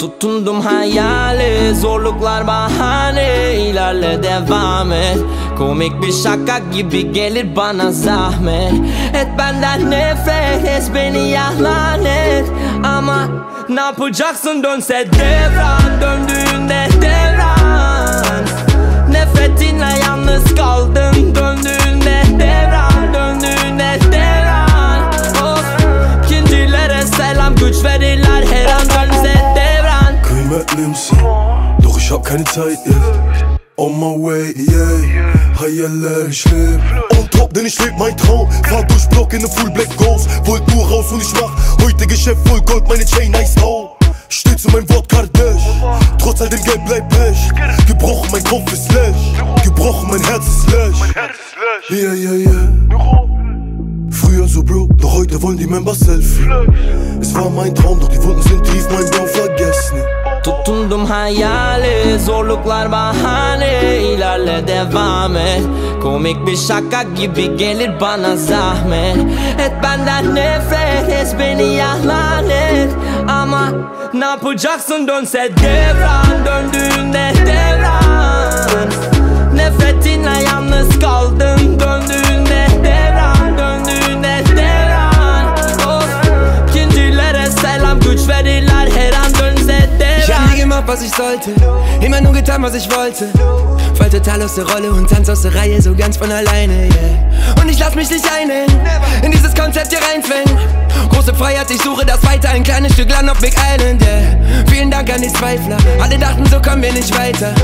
Tutundum hayali Zorluklar bahane ilerle devam et. Komik bir şaka gibi gelir bana zahmet. Et benden nefret et beni yalan et. Ama ne yapacaksın? Dönse devran Döndüğünde devran. Nefretinle yalnız kaldım Döndüğünde devran Döndüğünde devran. Of Kincilere selam güç verirler her an. dönse devran Kıymetlimsin Doch ich hab keine Zeit jetzt. On my way, yeah. Hayaller, ich leb. On top, denn ich leb mein Traum. Fahr durch Block in ne Full Black Ghost Wollt nur raus und ich mach Heute Geschäft voll Gold, meine Chain nice out Steh zu meinem Wort Kardash Trotz all dem Geld bleibt Pech Gebrochen, mein Kopf ist leer Gebrochen, mein Herz ist leer Yeah, yeah, yeah. Früher so broke, doch heute wollen die Member Selfie. Es war mein Traum, doch die Wunden sind tief, hayali. Zorluklar bahane ilerle devam et. Komik bir şaka gibi gelir bana zahmet. Et benden nefret et beni yalan et. Ama ne yapacaksın? Dönse devran Döndüğünde devran was ich sollte. Immer nur getan, was ich wollte. Fall total aus der Rolle und tanz aus der Reihe so ganz von alleine, yeah. Und ich lass mich nicht einhängen, in dieses Konzept hier reinzwängen. Große Freiheit, ich suche das weiter, ein kleines Stück Land auf Big Island, yeah. Vielen Dank an die Zweifler, alle dachten, so kommen wir nicht weiter.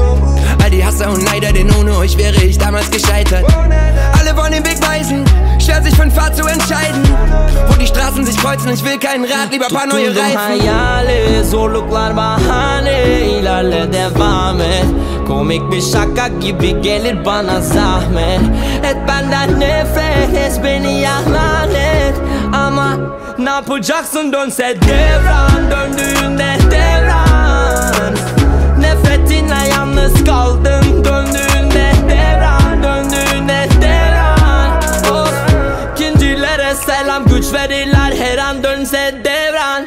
All die Hasser und Neider, denn ohne euch wäre ich damals gescheitert. Alle wollen den Weg weisen, schwer sich für ein Pfad zu entscheiden. Wo die Straßen sich kreuzen, ich will keinen Rat, lieber paar neue Reifen. böyle devam et. Komik bir şaka gibi gelir bana zahmet. Et benden nefret et beni yalan et. Ama ne yapacaksın? Dönse devran Döndüğünde devran. Nefretinle yalnız kaldım. Döndüğünde devran Döndüğünde devran. Of oh. Kincilere selam güç verirler her an. Dönse devran.